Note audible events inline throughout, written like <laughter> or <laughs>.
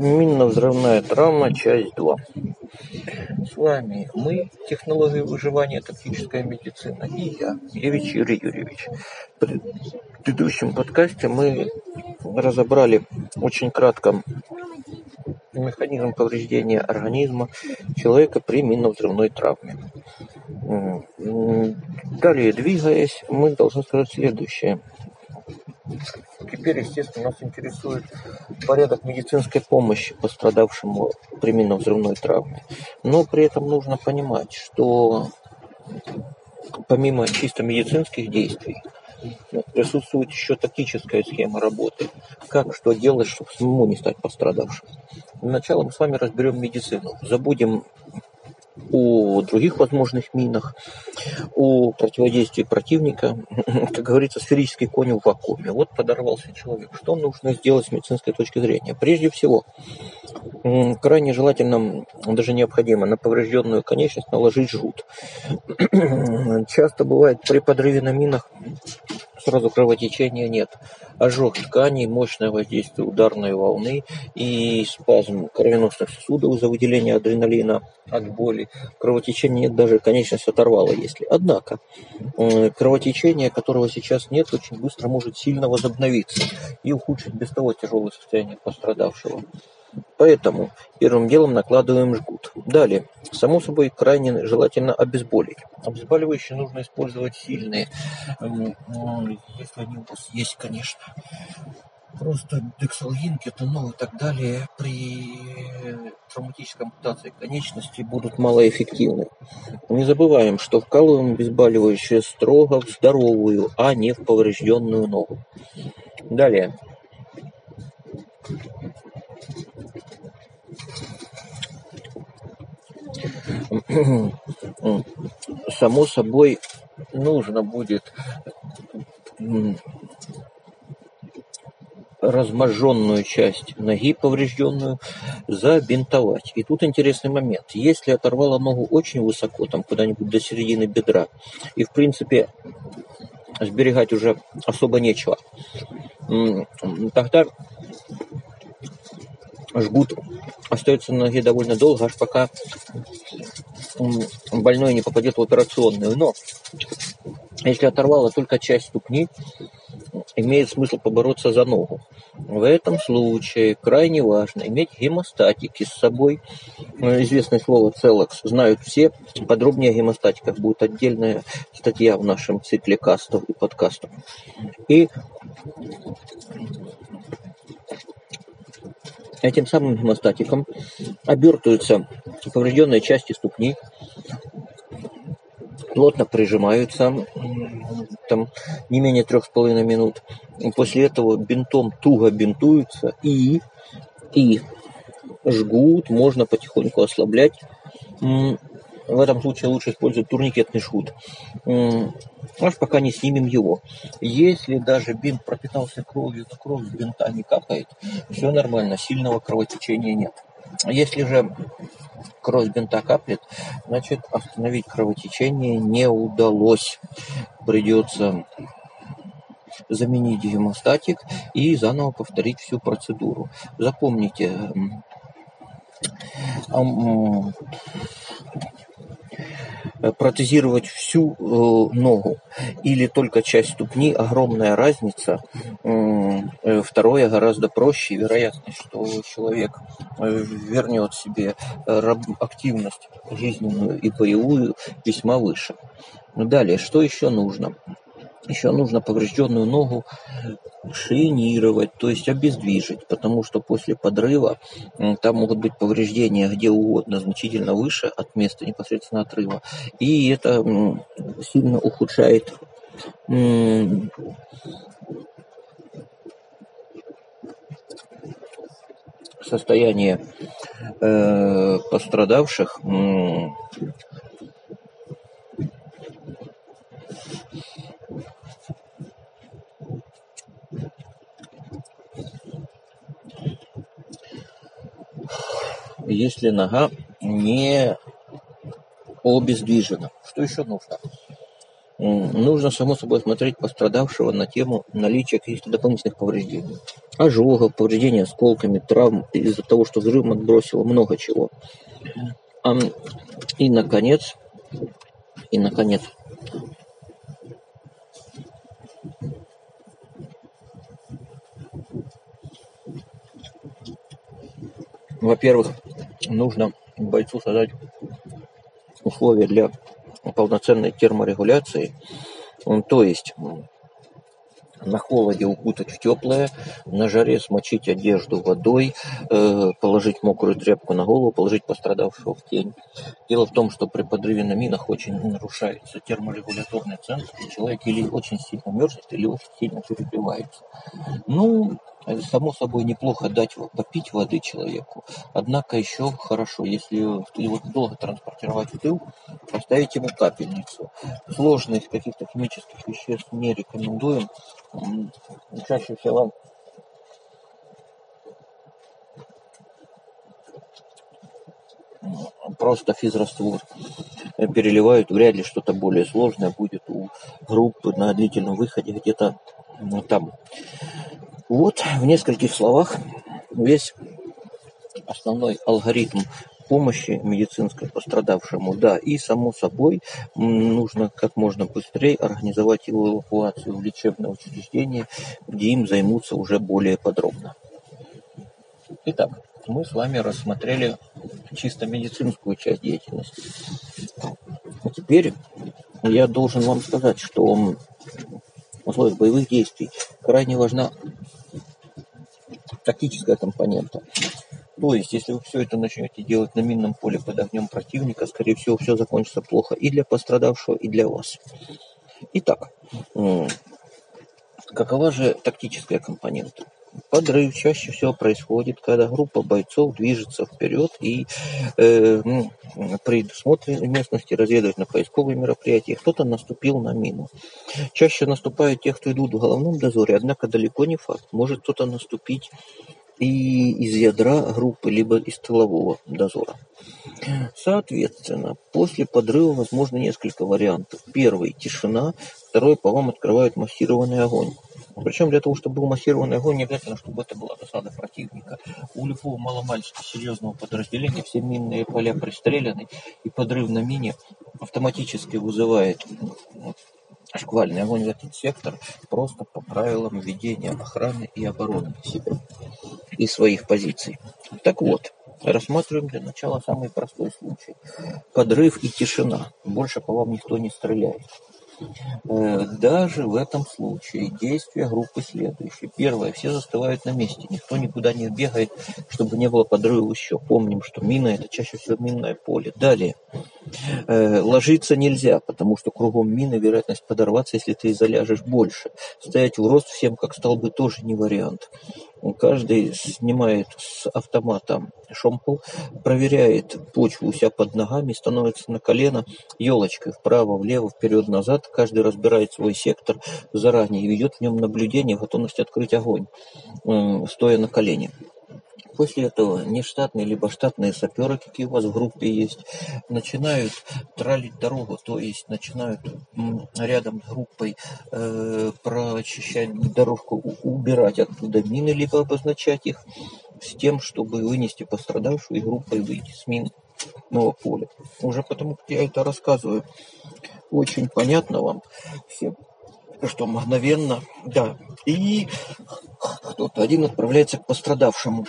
Минно-взрывная травма, часть 2. С вами мы, технологии выживания, тактическая медицина, и я, Евич Юрий Юрьевич. В предыдущем подкасте мы разобрали очень кратко механизм повреждения организма человека при минно-взрывной травме. Далее, двигаясь, мы должны сказать следующее. Теперь, естественно, нас интересует порядок медицинской помощи пострадавшему при минно-взрывной травме. Но при этом нужно понимать, что помимо чисто медицинских действий, присутствует еще тактическая схема работы. Как что делать, чтобы самому не стать пострадавшим. Для начала мы с вами разберем медицину. Забудем о других возможных минах, о противодействии противника. <laughs> Как говорится, сферический конь в вакууме. Вот подорвался человек. Что нужно сделать с медицинской точки зрения? Прежде всего, крайне желательно, даже необходимо, на поврежденную конечность наложить жгут. <clears throat> Часто бывает при подрыве на минах сразу кровотечения нет. Ожог тканей, мощное воздействие ударной волны и спазм кровеносных сосудов из-за выделения адреналина от боли. Кровотечения нет, даже конечность оторвала, если. Однако, кровотечение, которого сейчас нет, очень быстро может сильно возобновиться и ухудшить без того тяжелое состояние пострадавшего. Поэтому первым делом накладываем жгут. Далее, само собой, крайне желательно обезболить. Обезболивающие нужно использовать сильные, если они у вас есть, конечно. Просто дексалгин, кетонол и так далее при травматической ампутации конечности будут малоэффективны. Не забываем, что вкалываем обезболивающее строго в здоровую, а не в поврежденную ногу. Далее. <clears throat> Само собой, нужно будет разможженную часть ноги поврежденную забинтовать. И тут интересный момент. Если оторвало ногу очень высоко, там куда-нибудь до середины бедра, и в принципе сберегать уже особо нечего, тогда жгут остается на ноге довольно долго, аж пока больной не попадет в операционную. Но если оторвало только часть ступни, имеет смысл побороться за ногу. В этом случае крайне важно иметь гемостатики с собой. Ну, известное слово целокс знают все. Подробнее о гемостатиках будет отдельная статья в нашем цикле кастов и подкастов. И Этим самым гемостатиком обертываются поврежденные части ступни, плотно прижимаются там не менее трех с половиной минут. После этого бинтом туго бинтуются и, и жгут, можно потихоньку ослаблять в этом случае лучше использовать турникетный шут. Аж пока не снимем его. Если даже бинт пропитался кровью, то кровь с бинта не капает, все нормально, сильного кровотечения нет. Если же кровь с бинта каплет, значит остановить кровотечение не удалось. Придется заменить гемостатик и заново повторить всю процедуру. Запомните, протезировать всю э, ногу или только часть ступни, огромная разница. Э, второе гораздо проще, вероятность, что человек вернет себе активность жизненную и боевую весьма выше. Далее, что еще нужно? Еще нужно поврежденную ногу шинировать, то есть обездвижить, потому что после подрыва там могут быть повреждения где угодно, значительно выше от места непосредственно отрыва. И это сильно ухудшает состояние э, пострадавших если нога не обездвижена. Что еще нужно? Нужно, само собой, смотреть пострадавшего на тему наличия каких-то дополнительных повреждений. ожогов, повреждения осколками, травм из-за того, что взрывом отбросило, много чего. И, наконец, и, наконец, во-первых, нужно бойцу создать условия для полноценной терморегуляции, то есть на холоде укутать в теплое, на жаре смочить одежду водой, э, положить мокрую тряпку на голову, положить пострадавшего в тень. Дело в том, что при подрыве на минах очень нарушается терморегуляторный центр, и человек или очень сильно мерзнет, или очень сильно перегревается. Ну, Само собой, неплохо дать попить воды человеку. Однако еще хорошо, если его долго транспортировать в тыл, поставить ему капельницу. Сложных каких-то химических веществ не рекомендуем. Чаще всего просто физраствор переливают, вряд ли что-то более сложное будет у группы на длительном выходе где-то там. Вот в нескольких словах весь основной алгоритм помощи медицинской пострадавшему, да, и само собой нужно как можно быстрее организовать его эвакуацию в лечебное учреждение, где им займутся уже более подробно. Итак, мы с вами рассмотрели чисто медицинскую часть деятельности. А теперь я должен вам сказать, что в условиях боевых действий крайне важна тактическая компонента. То есть, если вы все это начнете делать на минном поле под огнем противника, скорее всего, все закончится плохо и для пострадавшего, и для вас. Итак, какова же тактическая компонента? Подрыв чаще всего происходит, когда группа бойцов движется вперед и э, ну, при досмотре местности разведывательно-поисковые мероприятия кто-то наступил на мину. Чаще наступают те, кто идут в головном дозоре, однако далеко не факт. Может кто-то наступить и из ядра группы, либо из тылового дозора. Соответственно, после подрыва возможно несколько вариантов. Первый – тишина, второй – по вам открывают массированный огонь. Причем для того, чтобы был массированный огонь, не обязательно, чтобы это была засада противника. У любого маломальски серьезного подразделения все минные поля пристреляны, и подрыв на мине автоматически вызывает шквальный огонь в этот сектор просто по правилам ведения охраны и обороны себя и своих позиций. Так вот, рассматриваем для начала самый простой случай. Подрыв и тишина. Больше по вам никто не стреляет. Э, даже в этом случае действия группы следующие. Первое, все застывают на месте, никто никуда не бегает, чтобы не было подрыва еще. Помним, что мина это чаще всего минное поле. Далее, э, ложиться нельзя, потому что кругом мины вероятность подорваться, если ты заляжешь больше. Стоять в рост всем как столбы тоже не вариант. Каждый снимает с автомата шомпол, проверяет почву у себя под ногами, становится на колено, елочкой вправо, влево, вперед, назад. Каждый разбирает свой сектор заранее и ведет в нем наблюдение, готовность открыть огонь, стоя на колене. После этого нештатные либо штатные саперы, какие у вас в группе есть, начинают тралить дорогу, то есть начинают рядом с группой э, прочищать дорожку, убирать оттуда мины, либо обозначать их с тем, чтобы вынести пострадавшую и группой выйти с минного поля. Уже потому, как я это рассказываю, очень понятно вам всем, что мгновенно, да, и кто-то один отправляется к пострадавшему.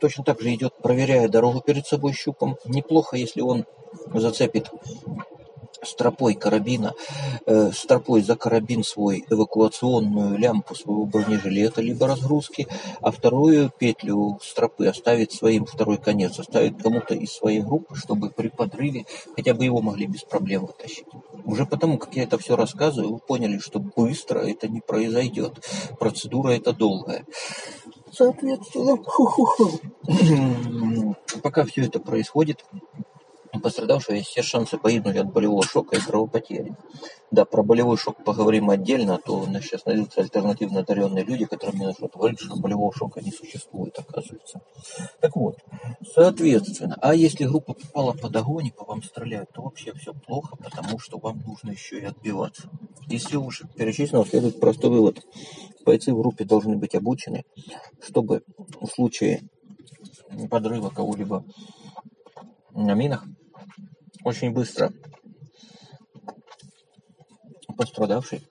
Точно так же идет, проверяя дорогу перед собой щупом. Неплохо, если он зацепит стропой карабина, э, стропой за карабин свой эвакуационную лямпу своего бронежилета, либо разгрузки, а вторую петлю стропы оставит своим второй конец, оставит кому-то из своей группы, чтобы при подрыве хотя бы его могли без проблем вытащить. Уже потому, как я это все рассказываю, вы поняли, что быстро это не произойдет. Процедура это долгая. Соответственно, пока все это происходит, пострадавшего есть все шансы погибнуть от болевого шока и кровопотери. Да, про болевой шок поговорим отдельно, а то у нас сейчас найдутся альтернативно одаренные люди, которые мне начнут говорить, что болевого шока не существует, оказывается. Так вот, Соответственно, а если группа попала под огонь и по вам стреляют, то вообще все плохо, потому что вам нужно еще и отбиваться. Из всего уже перечисленного следует простой вывод. Бойцы в группе должны быть обучены, чтобы в случае подрыва кого-либо на минах очень быстро пострадавший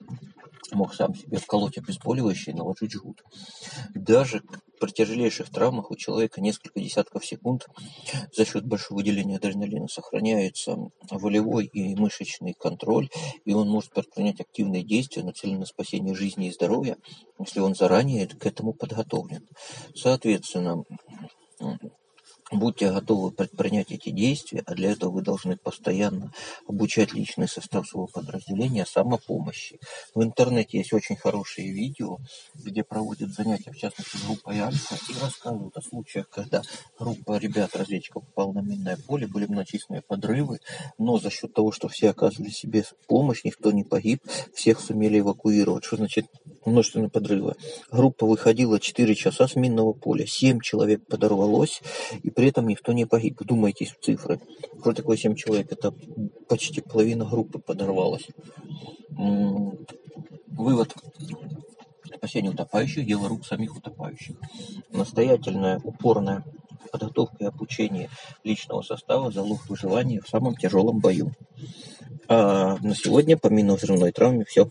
мог сам себе вколоть обезболивающее и наложить жгут. Даже при тяжелейших травмах у человека несколько десятков секунд за счет большого выделения адреналина сохраняется волевой и мышечный контроль, и он может предпринять активные действия, нацеленные на спасение жизни и здоровья, если он заранее к этому подготовлен. Соответственно, Будьте готовы предпринять эти действия, а для этого вы должны постоянно обучать личный состав своего подразделения самопомощи. В интернете есть очень хорошие видео, где проводят занятия, в частности, группой Альфа, и рассказывают о случаях, когда группа ребят-разведчиков попала на минное поле, были многочисленные подрывы, но за счет того, что все оказывали себе помощь, никто не погиб, всех сумели эвакуировать. Что значит множественные подрывы? Группа выходила 4 часа с минного поля, 7 человек подорвалось, и при этом никто не погиб. Вдумайтесь в цифры. Что такое 7 человек? Это почти половина группы подорвалась. Вывод. Спасение утопающих – дело рук самих утопающих. Настоятельная, упорная подготовка и обучение личного состава – залог выживания в самом тяжелом бою. А на сегодня по минно-взрывной травме все.